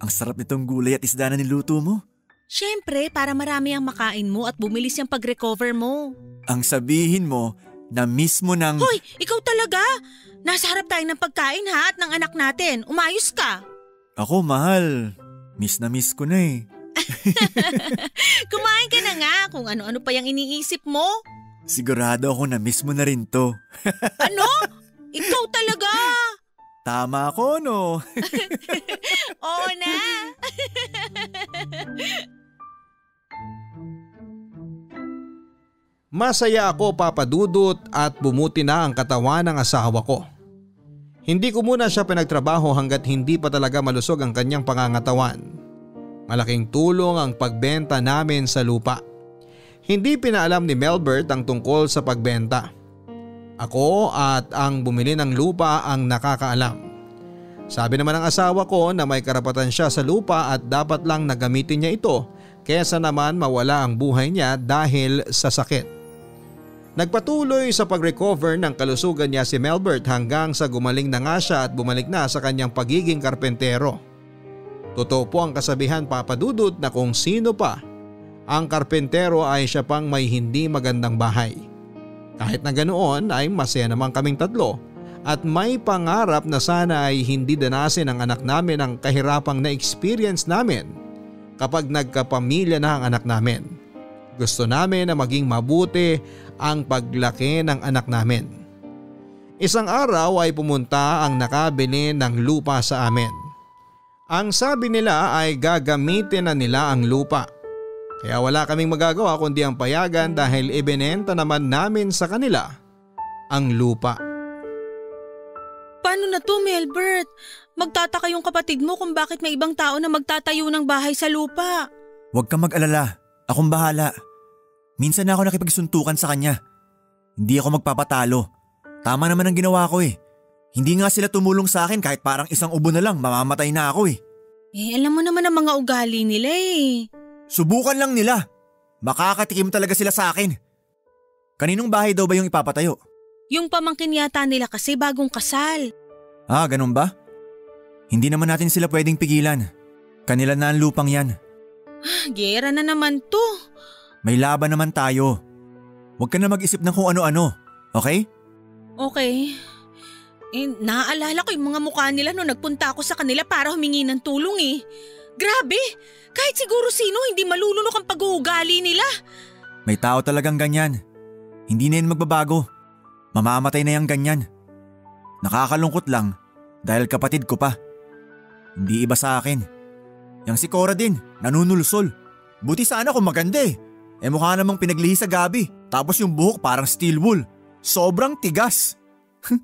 ang sarap nitong gulay at isda na niluto mo. Siyempre, para marami ang makain mo at bumilis yung pag-recover mo. Ang sabihin mo na mismo ng... Hoy, ikaw talaga! Nasa harap tayo ng pagkain ha at ng anak natin. Umayos ka! Ako, mahal. Miss na miss ko na eh. (laughs) Kumain ka na nga kung ano-ano pa yung iniisip mo. Sigurado ako na miss mo na rin to. (laughs) Ano? Ikaw talaga! Tama ako, no? (laughs) Oo na! Masaya ako papadudot at bumuti na ang katawan ng asawa ko. Hindi ko muna siya pinagtrabaho hanggat hindi pa talaga malusog ang kanyang pangangatawan. Malaking tulong ang pagbenta namin sa lupa. Hindi pinaalam ni Melbert ang tungkol sa pagbenta. Ako at ang bumili ng lupa ang nakakaalam. Sabi naman ng asawa ko na may karapatan siya sa lupa at dapat lang nagamitin niya ito kesa naman mawala ang buhay niya dahil sa sakit. Nagpatuloy sa pag-recover ng kalusugan niya si Melbert hanggang sa gumaling na nga siya at bumalik na sa kanyang pagiging karpentero. Totoo po ang kasabihan papadudot na kung sino pa ang karpentero ay siya pang may hindi magandang bahay. Kahit na ganoon ay masaya naman kaming tatlo at may pangarap na sana ay hindi danasin ng anak namin ang kahirapang na-experience namin kapag nagkapamilya na ang anak namin. Gusto namin na maging mabuti ang paglaki ng anak namin. Isang araw ay pumunta ang nakabili ng lupa sa amin. Ang sabi nila ay gagamitin na nila ang lupa. Kaya wala kaming magagawa kundi ang payagan dahil ibinenta naman namin sa kanila ang lupa. Paano na to, Melbert? Magtataka yung kapatid mo kung bakit may ibang tao na magtatayo ng bahay sa lupa. Huwag kang mag-alala. Akong bahala. Minsan na ako nakipagsuntukan sa kanya. Hindi ako magpapatalo. Tama naman ang ginawa ko eh. Hindi nga sila tumulong sa akin kahit parang isang ubo na lang mamamatay na ako eh. Eh, alam mo naman ang mga ugali nila eh. Subukan lang nila. Makakatikim talaga sila sa akin. Kaninong bahay daw ba yung ipapatayo? Yung pamangkin yata nila kasi bagong kasal. Ah, ganun ba? Hindi naman natin sila pwedeng pigilan. Kanila na ang lupang yan. Ah, gera na naman to. May laban naman tayo. Huwag ka na mag-isip ng kung ano-ano, okay? Okay. Eh, naaalala ko yung mga mukha nila nung nagpunta ako sa kanila para humingi ng tulong eh. Grabe! Kahit siguro sino hindi malulunok ang pag-uugali nila. May tao talagang ganyan. Hindi na yan magbabago. Mamamatay na yung ganyan. Nakakalungkot lang dahil kapatid ko pa. Hindi iba sa akin. Yang si Cora din, nanunulsol. Buti sana kung maganda eh. Eh mukha namang pinaglihi sa gabi. Tapos yung buhok parang steel wool. Sobrang tigas. (laughs)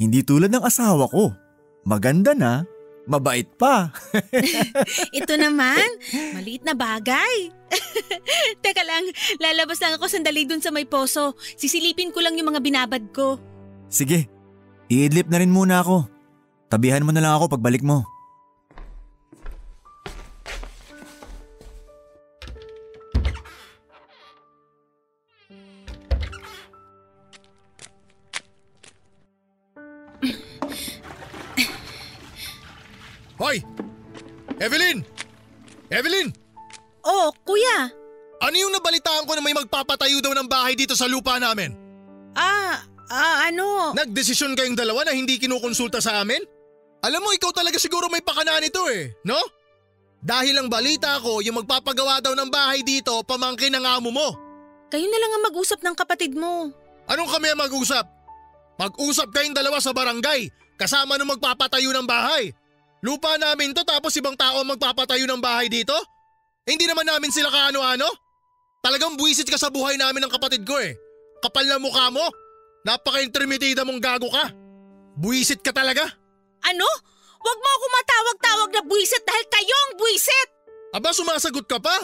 Hindi tulad ng asawa ko. Maganda na, mabait pa. (laughs) Ito naman, maliit na bagay. (laughs) Teka lang, lalabas lang ako sandali dun sa may poso. Sisilipin ko lang yung mga binabad ko. Sige, iidlip na rin muna ako. Tabihan mo na lang ako pagbalik mo. Hoy! Evelyn! Evelyn! Oh, kuya. Ano yung nabalitaan ko na may magpapatayo daw ng bahay dito sa lupa namin? Ah, ah, ano? Nagdesisyon kayong dalawa na hindi kinukonsulta sa amin? Alam mo, ikaw talaga siguro may pakana nito eh, no? Dahil ang balita ko, yung magpapagawa daw ng bahay dito, pamangkin ng amo mo. Kayo na lang ang mag-usap ng kapatid mo. Anong kami ang mag-usap? Mag-usap kayong dalawa sa barangay, kasama nung magpapatayo ng bahay. Lupa namin to tapos ibang tao magpapatayo ng bahay dito? Hindi naman namin sila kaano-ano? Talagang buwisit ka sa buhay namin ng kapatid ko eh. Kapal na mukha mo. Napaka-intermitida mong gago ka. Buwisit ka talaga. Ano? Huwag mo ako matawag-tawag na buwisit dahil kayo ang buwisit! Aba, sumasagot ka pa.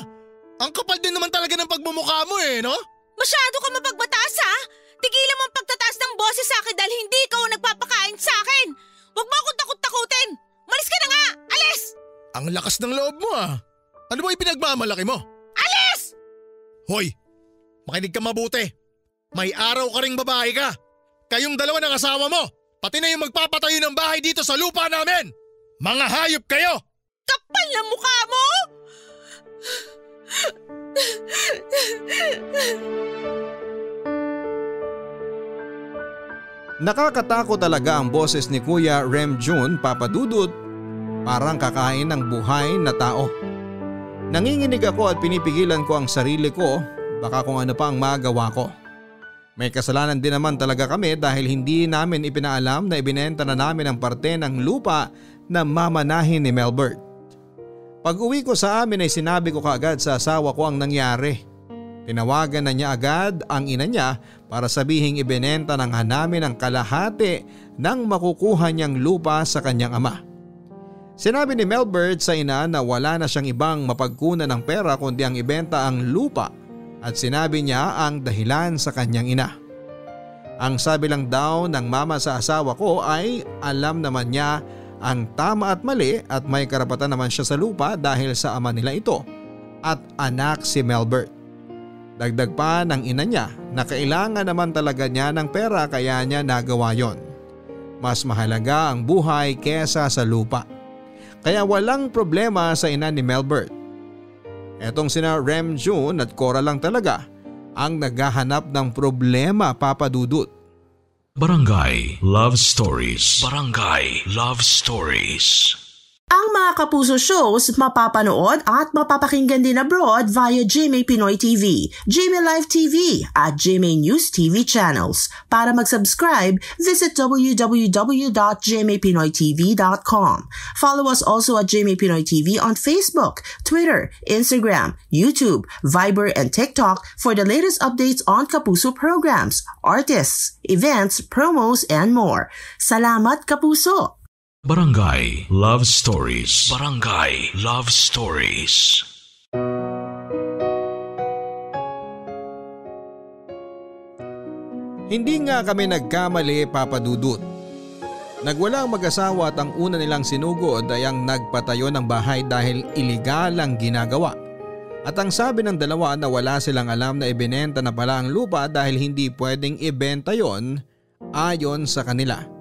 Ang kapal din naman talaga ng pagmumukha mo eh, no? Masyado ka mapagbataas ha? Tigilan mo ang pagtataas ng boses sa akin dahil hindi ikaw ang nagpapakain sa akin! Huwag mo akong takot-takutin! Malis ka na nga! Alis! Ang lakas ng loob mo ah. Ano ba ipinagmamalaki mo? Alis! Hoy, makinig ka mabuti. May araw ka ring babae ka. Kayong dalawa ng asawa mo, pati na yung magpapatayo ng bahay dito sa lupa namin. Mga hayop kayo! Kapal na mukha mo! Nakakatakot talaga ang boses ni Kuya Rem Jun Papadudut parang kakain ng buhay na tao. Nanginginig ako at pinipigilan ko ang sarili ko baka kung ano pa ang magawa ko. May kasalanan din naman talaga kami dahil hindi namin ipinaalam na ibinenta na namin ang parte ng lupa na mamanahin ni Melbert. Pag uwi ko sa amin ay sinabi ko kaagad sa asawa ko ang nangyari. Tinawagan na niya agad ang ina niya para sabihing ibinenta ng hanamin ang kalahati ng makukuha niyang lupa sa kanyang ama. Sinabi ni Melbert sa ina na wala na siyang ibang mapagkunan ng pera kundi ang ibenta ang lupa at sinabi niya ang dahilan sa kanyang ina. Ang sabi lang daw ng mama sa asawa ko ay alam naman niya ang tama at mali at may karapatan naman siya sa lupa dahil sa ama nila ito at anak si Melbert. Dagdag pa ng ina niya na kailangan naman talaga niya ng pera kaya niya nagawa yon. Mas mahalaga ang buhay kesa sa lupa. Kaya walang problema sa ina ni Melbert. Etong sina Rem June at Cora lang talaga ang naghahanap ng problema papadudot. Barangay Love Stories. Barangay Love Stories. Ang mga Kapuso shows mapapanood at mapapakinggan din abroad via GMA Pinoy TV, GMA Live TV at GMA News TV channels. Para mag-subscribe, visit www.gmapinoytv.com. Follow us also at GMA Pinoy TV on Facebook, Twitter, Instagram, YouTube, Viber, and TikTok for the latest updates on Kapuso programs, artists, events, promos, and more. Salamat Kapuso! Barangay Love Stories. Barangay Love Stories. Hindi nga kami nagkamali papadudot. Nagwalang mag-asawa at ang una nilang sinugod ay ang nagpatayo ng bahay dahil iligal ang ginagawa. At ang sabi ng dalawa na wala silang alam na ibinenta na pala ang lupa dahil hindi pwedeng ibenta yon ayon sa kanila.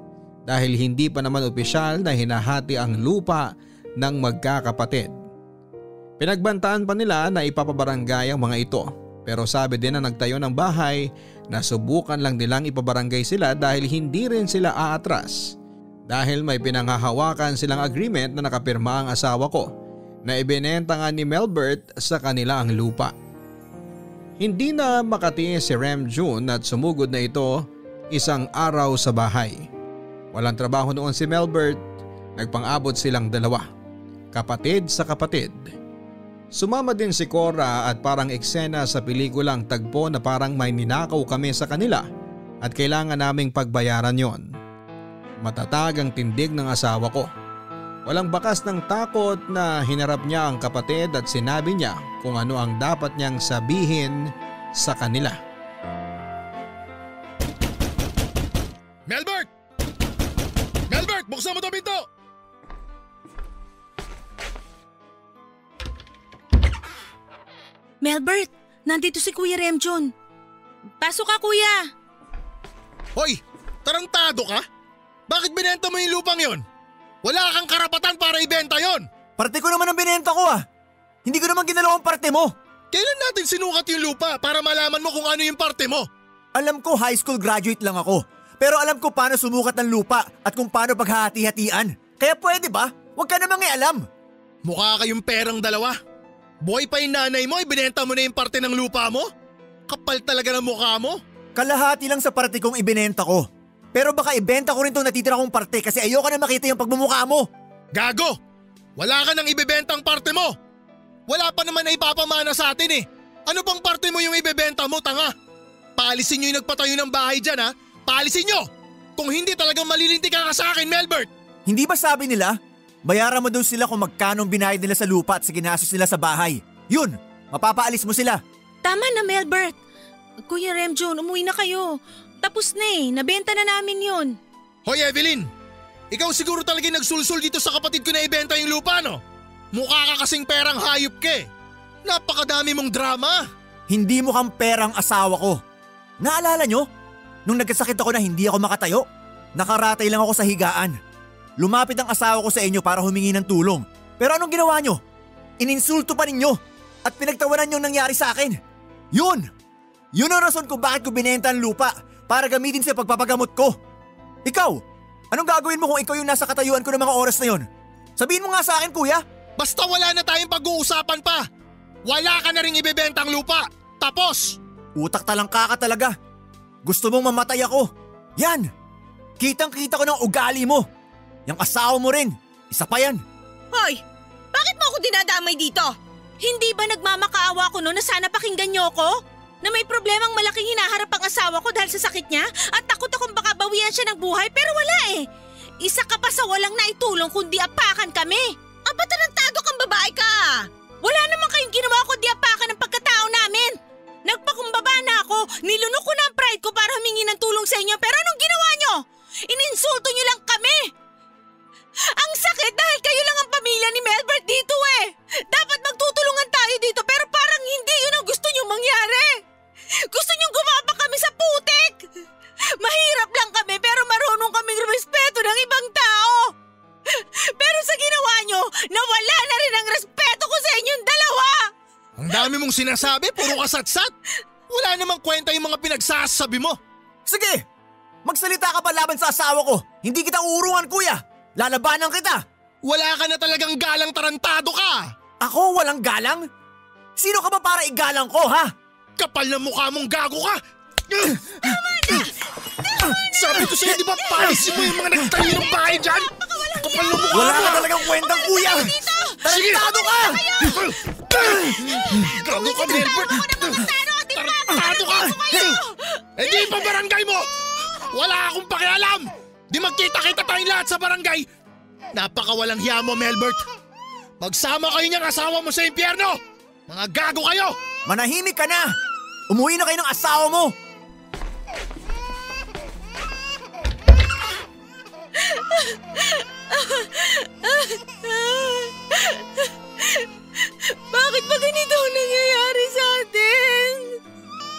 Dahil hindi pa naman opisyal na hinahati ang lupa ng magkakapatid. Pinagbantaan pa nila na ipapabarangay ang mga ito pero sabi din na nagtayo ng bahay na subukan lang nilang ipabarangay sila dahil hindi rin sila aatras. Dahil may pinanghahawakan silang agreement na nakapirma ang asawa ko na ibinenta nga ni Melbert sa kanila ang lupa. Hindi na makatiis si Rem June at sumugod na ito isang araw sa bahay. Walang trabaho noon si Melbert, nagpang-abot silang dalawa. Kapatid sa kapatid. Sumama din si Cora at parang eksena sa pelikulang tagpo na parang may ninakaw kami sa kanila at kailangan naming pagbayaran yon. Matatag ang tindig ng asawa ko. Walang bakas ng takot na hinarap niya ang kapatid at sinabi niya kung ano ang dapat niyang sabihin sa kanila. Melbert! Melbert, buksan mo to pinto! Melbert, nandito si Kuya Remjon. Pasok ka kuya. Hoy, tarantado ka? Bakit binenta mo yung lupang yon? Wala kang karapatan para ibenta yon. Parte ko naman ang binenta ko ah. Hindi ko naman ginalaw ang parte mo. Kailan natin sinukat yung lupa para malaman mo kung ano yung parte mo? Alam ko high school graduate lang ako. Pero alam ko paano sumukat ng lupa at kung paano paghahati-hatian. Kaya pwede ba? Huwag ka namang alam. Mukha kayong perang dalawa. Boy pa yung nanay mo, ibinenta mo na yung parte ng lupa mo? Kapal talaga ng mukha mo. Kalahati lang sa parte kong ibinenta ko. Pero baka ibenta ko rin tong natitira kong parte kasi ayoko na makita yung pagmumukha mo. Gago! Wala ka nang ibebentang parte mo! Wala pa naman na ipapamana sa atin eh. Ano pang parte mo yung ibebenta mo, tanga? Paalisin nyo yung nagpatayo ng bahay dyan ha. Paalisin nyo! Kung hindi talagang malilintik ka ka sa akin, Melbert! Hindi ba sabi nila? Bayaran mo daw sila kung magkano ang binayad nila sa lupa at sa ginastos nila sa bahay. Yun! Mapapaalis mo sila. Tama na Melbert. Kuya Remjon, umuwi na kayo. Tapos na eh, nabenta na namin yon. Hoy Evelyn! Ikaw siguro talaga yung nagsulsul dito sa kapatid ko na ibenta yung lupa, no? Mukha ka kasing perang hayop ka eh. Napakadami mong drama. Hindi mo kang perang asawa ko. Naalala nyo? Nung nagkasakit ako na hindi ako makatayo, nakaratay lang ako sa higaan. Lumapit ang asawa ko sa inyo para humingi ng tulong. Pero anong ginawa nyo? Ininsulto pa ninyo at pinagtawanan yung nangyari sa akin. Yun! Yun ang rason kung bakit ko binenta ang lupa para gamitin sa pagpapagamot ko. Ikaw, anong gagawin mo kung ikaw yung nasa katayuan ko ng mga oras na yon? Sabihin mo nga sa akin kuya. Basta wala na tayong pag-uusapan pa. Wala ka na rin ibebenta ang lupa. Tapos! Utak talang kaka talaga. Gusto mong mamatay ako. Yan! Kitang kita ko ng ugali mo. Yung asawa mo rin. Isa pa yan. Hoy! Bakit mo ako dinadamay dito? Hindi ba nagmamakaawa ko no na sana pakinggan niyo ako? Na may problemang malaking hinaharap ang asawa ko dahil sa sakit niya at takot akong baka bawian siya ng buhay pero wala eh. Isa ka pa sa walang naitulong kundi apakan kami. Aba tarantado kang babae ka! Wala naman kayong ginawa kundi apakan ng namin. Nagpakumbaba na ako, nilunok ko na ang pride ko para humingi ng tulong sa inyo pero anong ginawa niyo? Ininsulto niyo lang kami. Ang sakit dahil kayo lang ang pamilya ni Melbert dito eh. Dapat magtutulungan tayo dito pero parang hindi yun ang gusto niyo mangyari. Gusto niyo gumapa kami sa putik. Mahirap lang kami pero marunong kaming respeto ng ibang tao. Pero sa ginawa niyo, nawala na rin ang respeto ko sa inyong dalawa. Ang dami mong sinasabi, puro kasatsat. Wala namang kwenta yung mga pinagsasabi mo. Sige! Magsalita ka pa laban sa asawa ko. Hindi kita uurungan kuya. Lalabanan kita. Wala ka na talagang galang tarantado ka. Ako walang galang? Sino ka ba para igalang ko ha? Kapal na mukha mong gago ka. Tama na! Sabi ko sa'yo, di ba paalisin mo yung mga nagtayo ng bahay dyan? Kapal na mukha Wala ka talagang kwentang kuya. Tarantado ka! Gago ka, Melbert! Tarantado ka! Eh di pa barangay mo! Wala akong pakialam! Di magkita-kita tayong lahat sa barangay! Napakawalang hiya mo, Melbert! Magsama kayo niyang asawa mo sa impyerno! Mga gago kayo! Manahimik ka na! Umuwi na kayo ng asawa mo! Bakit (laughs) ganito ang nangyayari sa atin?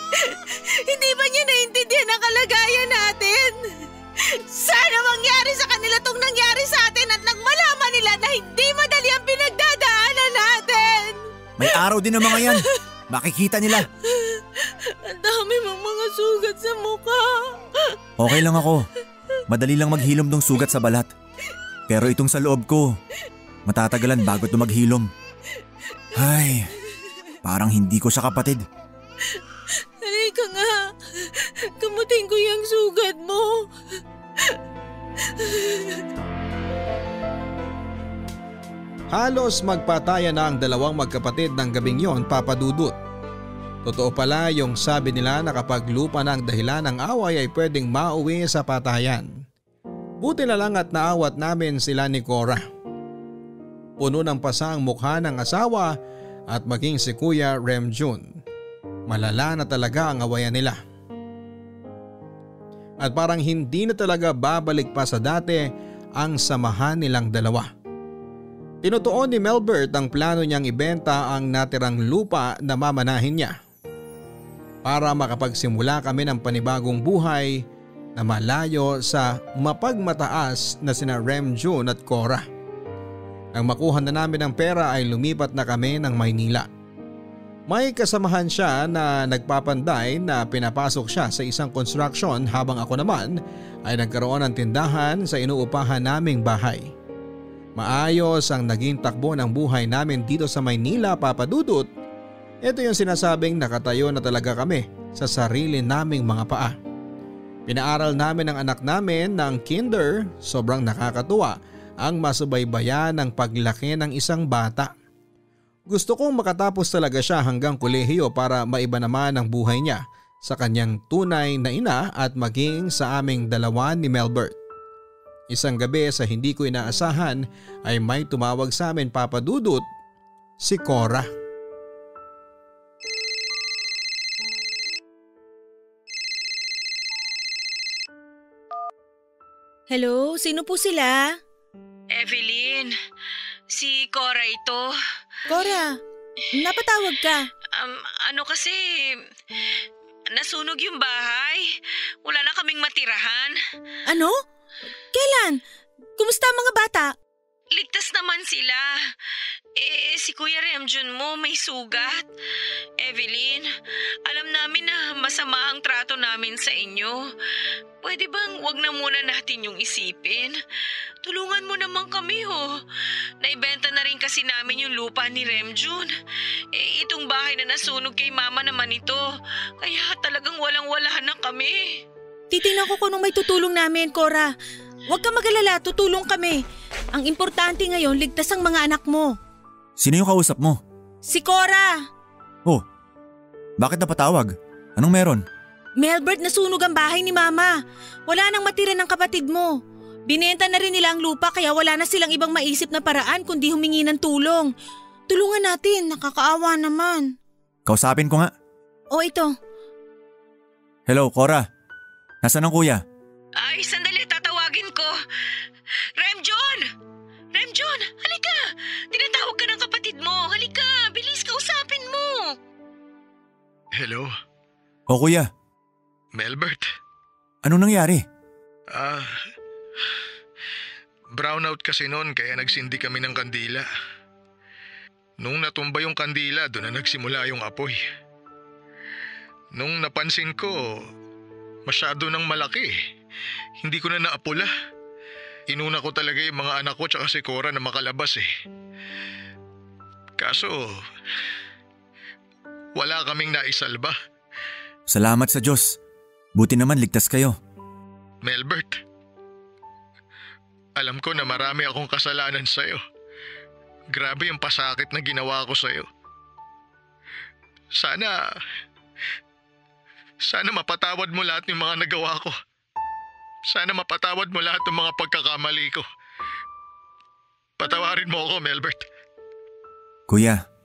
(laughs) Hindi ba niya naintindihan ang kalagayan natin? Sana mangyari sa kanila tong nangyari sa atin at nang malaman nila na hindi madali ang pinagdadaanan natin. May araw din ng mga yan. (laughs) Makikita nila. Ang dami mong mga sugat sa mukha. Okay lang ako. Madali lang maghilom ng sugat sa balat. Pero itong sa loob ko, matatagalan bago ito maghilom. Ay, parang hindi ko siya kapatid. Halika nga. Kamutin ko yung sugat mo. Halos magpataya na ang dalawang magkapatid ng gabing yon papadudot. Totoo pala yung sabi nila na kapag lupa na ang dahilan ng away ay pwedeng mauwi sa patayan. Buti na lang at naawat namin sila ni Cora. Puno ng pasa ang mukha ng asawa at maging si Kuya Rem Jun. Malala na talaga ang awayan nila. At parang hindi na talaga babalik pa sa dati ang samahan nilang dalawa. Tinutuon ni Melbert ang plano niyang ibenta ang natirang lupa na mamanahin niya. Para makapagsimula kami ng panibagong buhay na malayo sa mapagmataas na sina Rem June at Cora. Nang makuha na namin ang pera ay lumipat na kami ng Maynila. May kasamahan siya na nagpapanday na pinapasok siya sa isang construction habang ako naman ay nagkaroon ng tindahan sa inuupahan naming bahay. Maayos ang naging takbo ng buhay namin dito sa Maynila papadudot. Ito yung sinasabing nakatayo na talaga kami sa sarili naming mga paa. Pinaaral namin ang anak namin ng kinder, sobrang nakakatuwa ang masubaybayan ng paglaki ng isang bata. Gusto kong makatapos talaga siya hanggang kolehiyo para maiba naman ang buhay niya sa kanyang tunay na ina at maging sa aming dalawa ni Melbert. Isang gabi sa hindi ko inaasahan ay may tumawag sa amin papadudot si Cora. Hello, sino po sila? Evelyn, si Cora ito. Cora, napatawag ka. Um, ano kasi, nasunog yung bahay. Wala na kaming matirahan. Ano? Kailan? Kumusta ang mga bata? Ligtas naman sila. Eh, si Kuya Remjun mo may sugat. Evelyn, alam namin na masama ang trato namin sa inyo. Pwede bang wag na muna natin yung isipin? Tulungan mo naman kami ho. Naibenta na rin kasi namin yung lupa ni Remjun. Eh, itong bahay na nasunog kay mama naman ito. Kaya talagang walang-wala na kami. Titingnan ko kung may tutulong namin, Cora. Huwag ka magalala, tutulong kami. Ang importante ngayon, ligtas ang mga anak mo. Sino yung kausap mo? Si Cora! Oh, bakit napatawag? Anong meron? Melbert, nasunog ang bahay ni Mama. Wala nang matira ng kapatid mo. Binenta na rin nila ang lupa kaya wala na silang ibang maisip na paraan kundi humingi ng tulong. Tulungan natin, nakakaawa naman. Kausapin ko nga. O ito, Hello, Cora. Nasaan ang kuya? Ay, sandali, Hello, O kuya, Melbert. anong nangyari? Ah, brownout kasi noon kaya nagsindi kami ng kandila. Nung natumba yung kandila, doon na nagsimula yung apoy. Nung napansin ko, masyado nang malaki. Hindi ko na naapula. Inuna ko talaga yung mga anak ko tsaka si Cora na makalabas eh. Kaso, wala kaming naisalba. Salamat sa Diyos. Buti naman ligtas kayo. Melbert, alam ko na marami akong kasalanan sa'yo. Grabe yung pasakit na ginawa ko sa'yo. Sana, sana mapatawad mo lahat ng mga nagawa ko. Sana mapatawad mo lahat ng mga pagkakamali ko. Patawarin mo ako, Melbert. Kuya.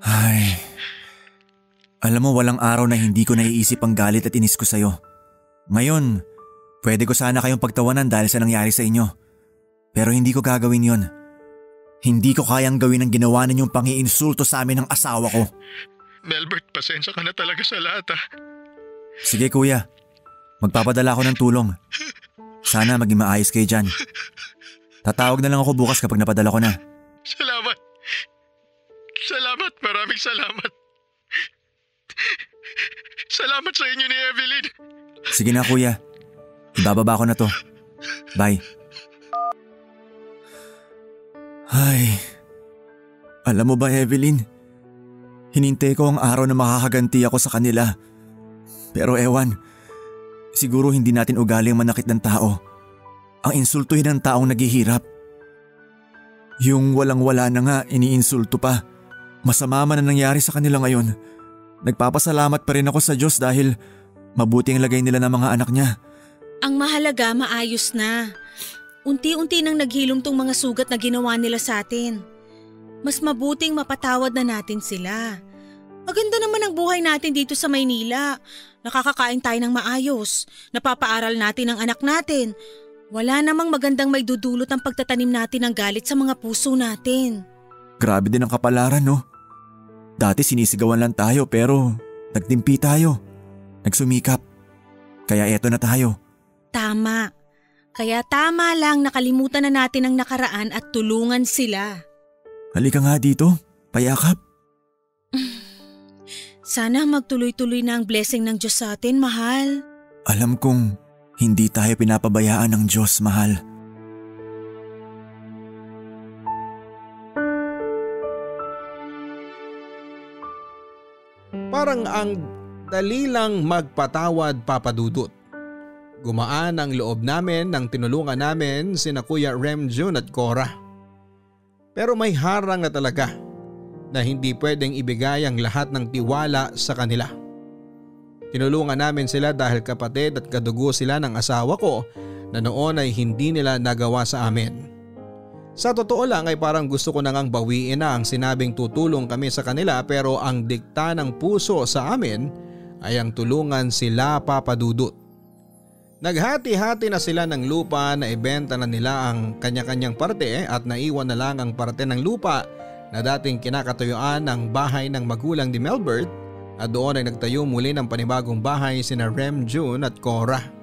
Ay. Alam mo walang araw na hindi ko naiisip ang galit at inis ko sa'yo. Ngayon, pwede ko sana kayong pagtawanan dahil sa nangyari sa inyo. Pero hindi ko gagawin yon. Hindi ko kayang gawin ang ginawa ninyong pangiinsulto sa amin ng asawa ko. Melbert, pasensya ka na talaga sa lahat ah. Sige kuya, magpapadala ako ng tulong. Sana maging maayos kayo dyan. Tatawag na lang ako bukas kapag napadala ko na. Salamat. Salamat, maraming salamat. Salamat sa inyo ni Evelyn. Sige na kuya, ibababa ko na to. Bye. Ay, alam mo ba Evelyn? Hinintay ko ang araw na makakaganti ako sa kanila. Pero ewan, siguro hindi natin ugali ang manakit ng tao. Ang insultuhin ng taong naghihirap. Yung walang-wala na nga, iniinsulto pa. Masama man ang nangyari sa kanila ngayon. Nagpapasalamat pa rin ako sa Diyos dahil mabuti ang lagay nila ng mga anak niya. Ang mahalaga maayos na. Unti-unti nang naghilom tong mga sugat na ginawa nila sa atin. Mas mabuting mapatawad na natin sila. Maganda naman ang buhay natin dito sa Maynila. Nakakakain tayo ng maayos. Napapaaral natin ang anak natin. Wala namang magandang may dudulot ang pagtatanim natin ng galit sa mga puso natin. Grabe din ang kapalaran no. Dati sinisigawan lang tayo pero nagtimpi tayo. Nagsumikap. Kaya eto na tayo. Tama. Kaya tama lang nakalimutan na natin ang nakaraan at tulungan sila. Halika nga dito, payakap. (sighs) Sana magtuloy-tuloy na ang blessing ng Diyos sa atin, mahal. Alam kong hindi tayo pinapabayaan ng Diyos, mahal. Parang ang dali lang magpatawad papadudot. Gumaan ang loob namin nang tinulungan namin sina Kuya Rem Jun at Cora. Pero may harang na talaga na hindi pwedeng ibigay ang lahat ng tiwala sa kanila. Tinulungan namin sila dahil kapatid at kadugo sila ng asawa ko na noon ay hindi nila nagawa sa amin. Sa totoo lang ay parang gusto ko nang bawiin na ang sinabing tutulong kami sa kanila pero ang dikta ng puso sa amin ay ang tulungan sila papadudot. Naghati-hati na sila ng lupa na ibenta na nila ang kanya-kanyang parte at naiwan na lang ang parte ng lupa na dating kinakatuyuan ng bahay ng magulang ni Melbert at doon ay nagtayo muli ng panibagong bahay sina Rem June at Cora.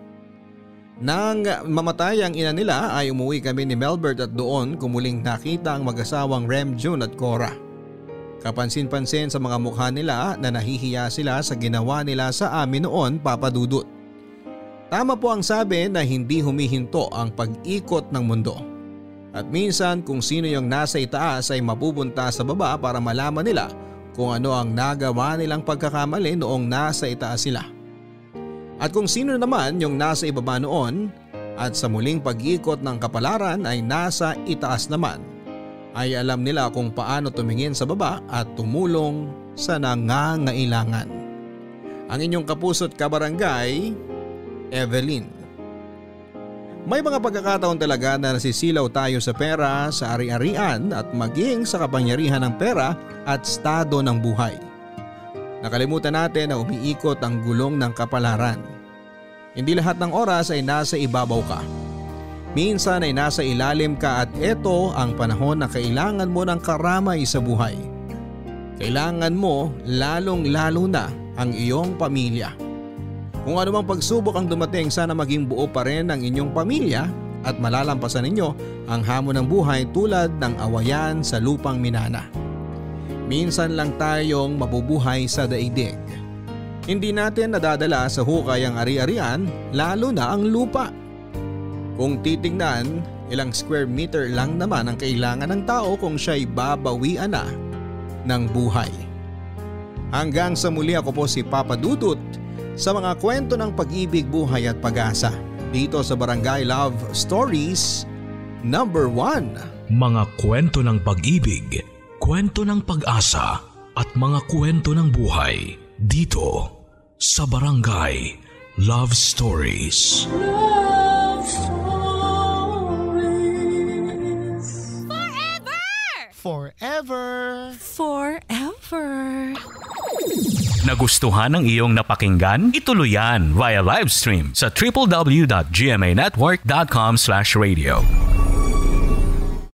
Nang mamatay ang ina nila ay umuwi kami ni Melbert at doon kumuling nakita ang mag-asawang Rem June at Cora. Kapansin-pansin sa mga mukha nila na nahihiya sila sa ginawa nila sa amin noon papadudot. Tama po ang sabi na hindi humihinto ang pag-ikot ng mundo. At minsan kung sino yung nasa itaas ay mapupunta sa baba para malaman nila kung ano ang nagawa nilang pagkakamali noong nasa itaas sila. At kung sino naman yung nasa ibaba noon at sa muling pag-ikot ng kapalaran ay nasa itaas naman ay alam nila kung paano tumingin sa baba at tumulong sa nangangailangan. Ang inyong kapusot kabarangay, Evelyn. May mga pagkakataon talaga na nasisilaw tayo sa pera, sa ari-arian at maging sa kapangyarihan ng pera at estado ng buhay. Nakalimutan natin na umiikot ang gulong ng kapalaran. Hindi lahat ng oras ay nasa ibabaw ka. Minsan ay nasa ilalim ka at ito ang panahon na kailangan mo ng karamay sa buhay. Kailangan mo lalong lalo na ang iyong pamilya. Kung anumang pagsubok ang dumating sana maging buo pa rin ang inyong pamilya at malalampasan ninyo ang hamon ng buhay tulad ng awayan sa lupang minana. Minsan lang tayong mabubuhay sa daigdig. Hindi natin nadadala sa hukay ang ari-arian lalo na ang lupa. Kung titingnan, ilang square meter lang naman ang kailangan ng tao kung siya'y babawian na ng buhay. Hanggang sa muli ako po si Papa Dudut sa mga kwento ng pag-ibig, buhay at pag-asa dito sa Barangay Love Stories number 1. Mga kwento ng pag-ibig, kwento ng pag-asa at mga kwento ng buhay dito sa Barangay Love Stories. Love Stories. Forever! Forever. Nagustuhan ng iyong napakinggan? Ituloy yan via live stream sa www.gmanetwork.com/radio.